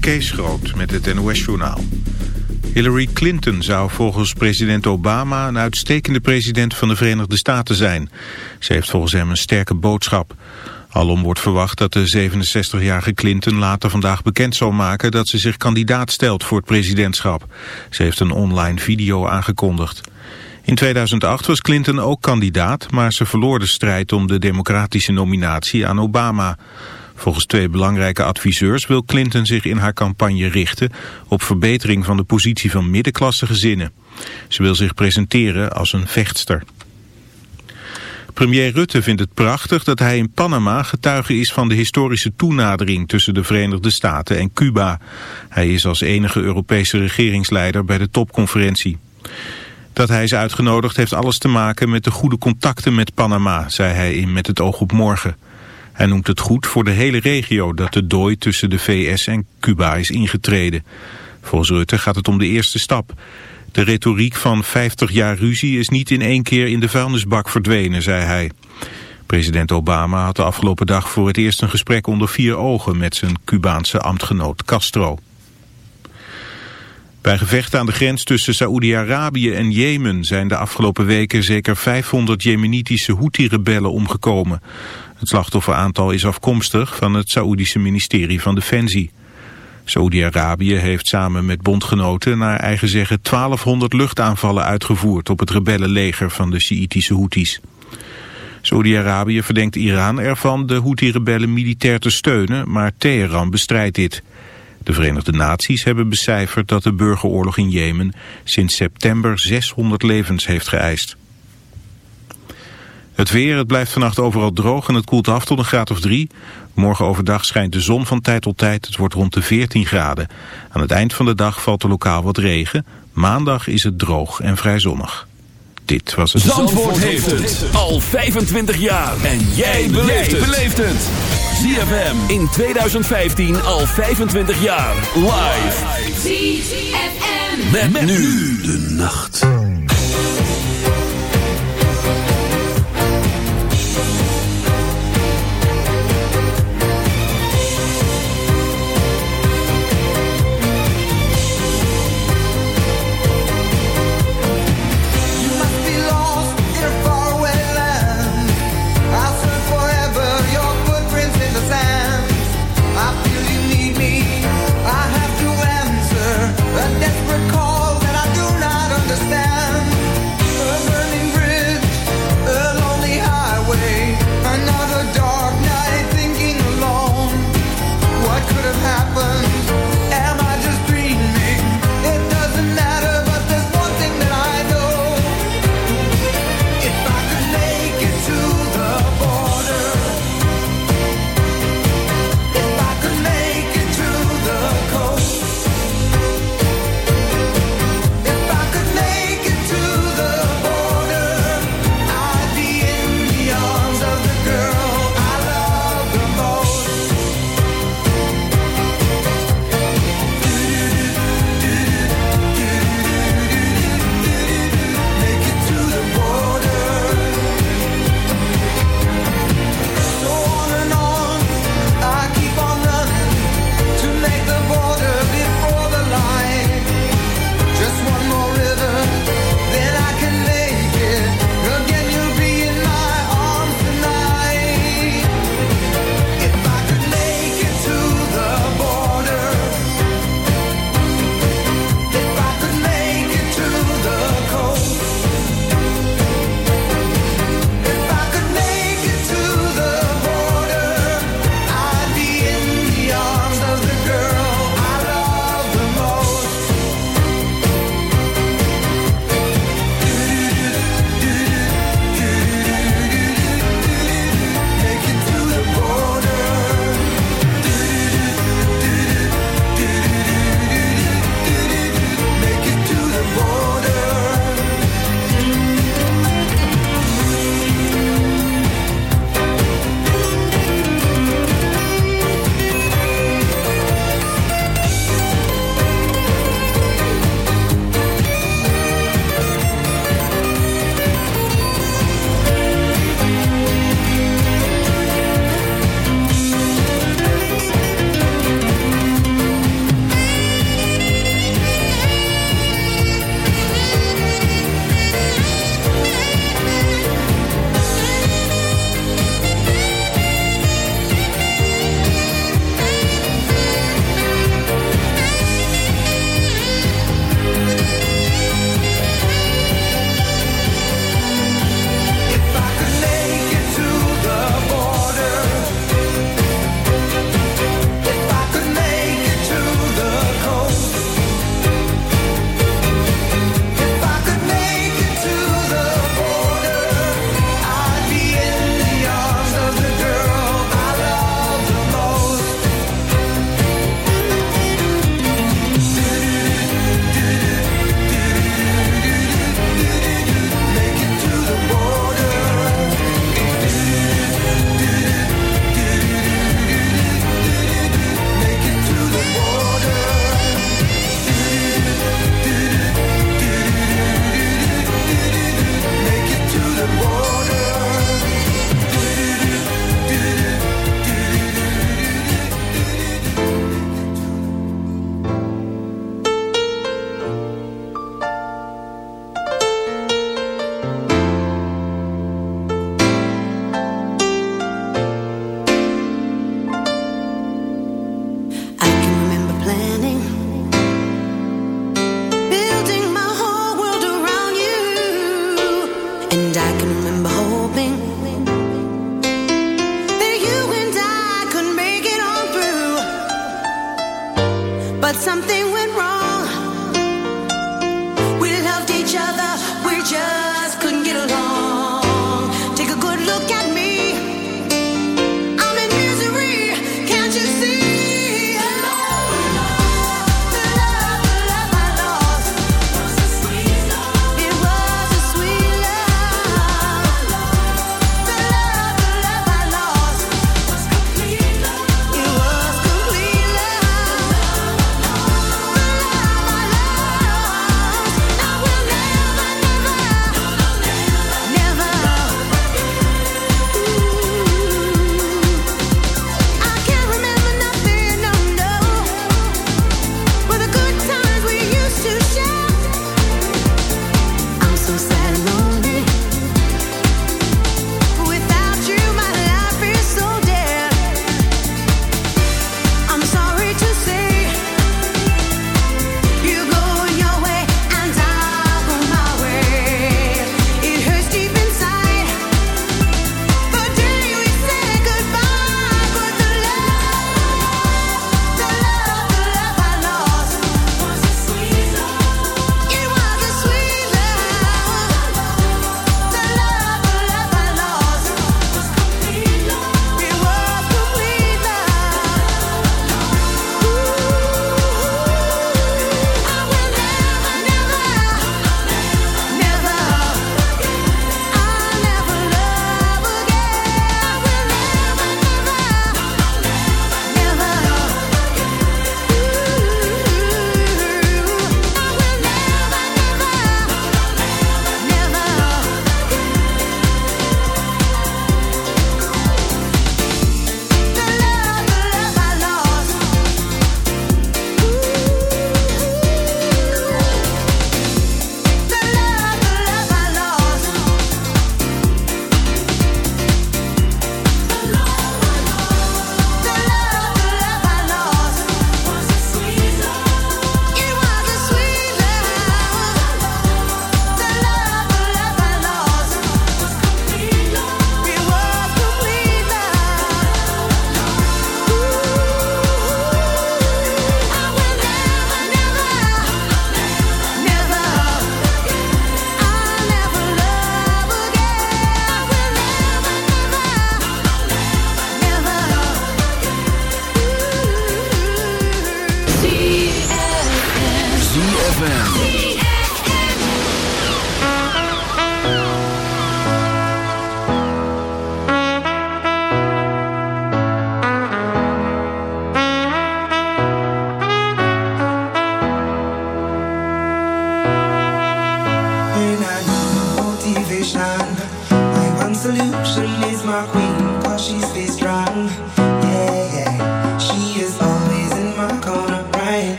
Kees Groot met het NOS-journaal. Hillary Clinton zou volgens president Obama een uitstekende president van de Verenigde Staten zijn. Ze heeft volgens hem een sterke boodschap. Alom wordt verwacht dat de 67-jarige Clinton later vandaag bekend zal maken dat ze zich kandidaat stelt voor het presidentschap. Ze heeft een online video aangekondigd. In 2008 was Clinton ook kandidaat, maar ze verloor de strijd om de democratische nominatie aan Obama. Volgens twee belangrijke adviseurs wil Clinton zich in haar campagne richten op verbetering van de positie van middenklasse gezinnen. Ze wil zich presenteren als een vechtster. Premier Rutte vindt het prachtig dat hij in Panama getuige is van de historische toenadering tussen de Verenigde Staten en Cuba. Hij is als enige Europese regeringsleider bij de topconferentie. Dat hij is uitgenodigd heeft alles te maken met de goede contacten met Panama, zei hij in Met het oog op morgen. Hij noemt het goed voor de hele regio dat de dooi tussen de VS en Cuba is ingetreden. Volgens Rutte gaat het om de eerste stap. De retoriek van 50 jaar ruzie is niet in één keer in de vuilnisbak verdwenen, zei hij. President Obama had de afgelopen dag voor het eerst een gesprek onder vier ogen met zijn Cubaanse ambtgenoot Castro. Bij gevechten aan de grens tussen Saoedi-Arabië en Jemen zijn de afgelopen weken zeker 500 Jemenitische Houthi-rebellen omgekomen. Het slachtofferaantal is afkomstig van het Saoedische ministerie van Defensie. Saoedi-Arabië heeft samen met bondgenoten naar eigen zeggen 1200 luchtaanvallen uitgevoerd op het rebellenleger van de Sjiitische Houthis. Saoedi-Arabië verdenkt Iran ervan de Houthi-rebellen militair te steunen, maar Teheran bestrijdt dit. De Verenigde Naties hebben becijferd dat de burgeroorlog in Jemen sinds september 600 levens heeft geëist. Het weer, het blijft vannacht overal droog en het koelt af tot een graad of drie. Morgen overdag schijnt de zon van tijd tot tijd. Het wordt rond de 14 graden. Aan het eind van de dag valt er lokaal wat regen. Maandag is het droog en vrij zonnig. Dit was het... Zandvoort, heeft het al 25 jaar. En jij beleeft het. ZFM in 2015 al 25 jaar. Live. ZFM. met nu de nacht.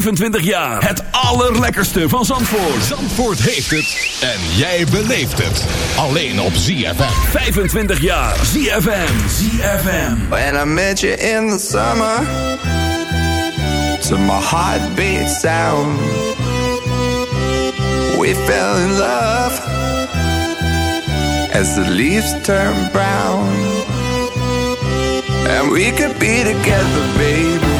25 jaar. Het allerlekkerste van Zandvoort. Zandvoort heeft het. En jij beleeft het. Alleen op ZFM. 25 jaar. ZFM. ZFM. When I met you in the summer. To my heartbeat sound. We fell in love. As the leaves turn brown. And we could be together, baby.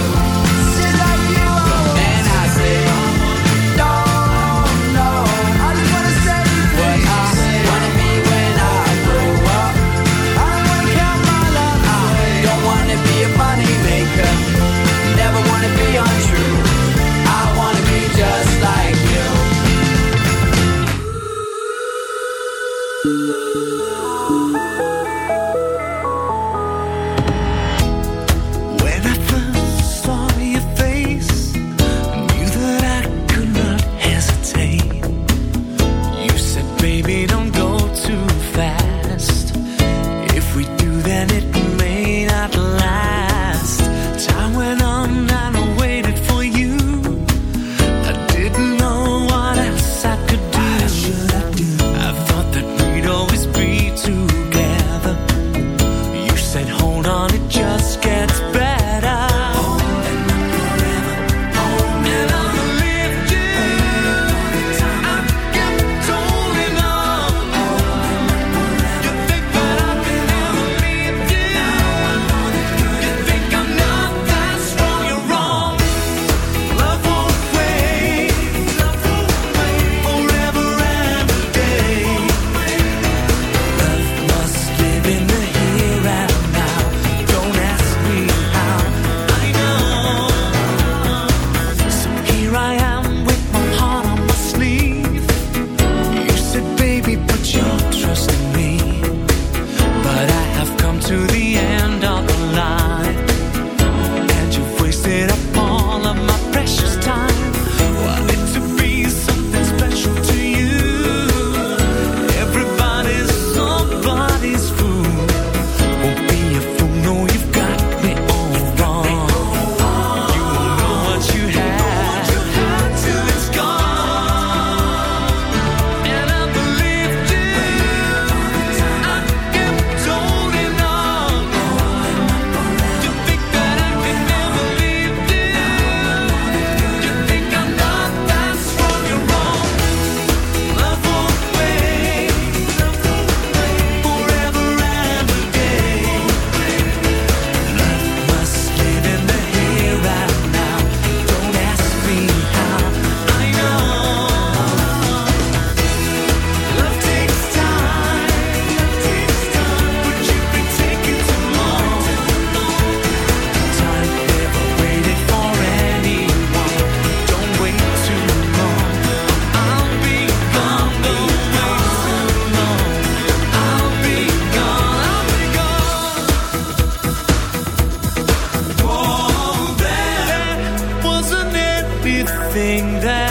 everything that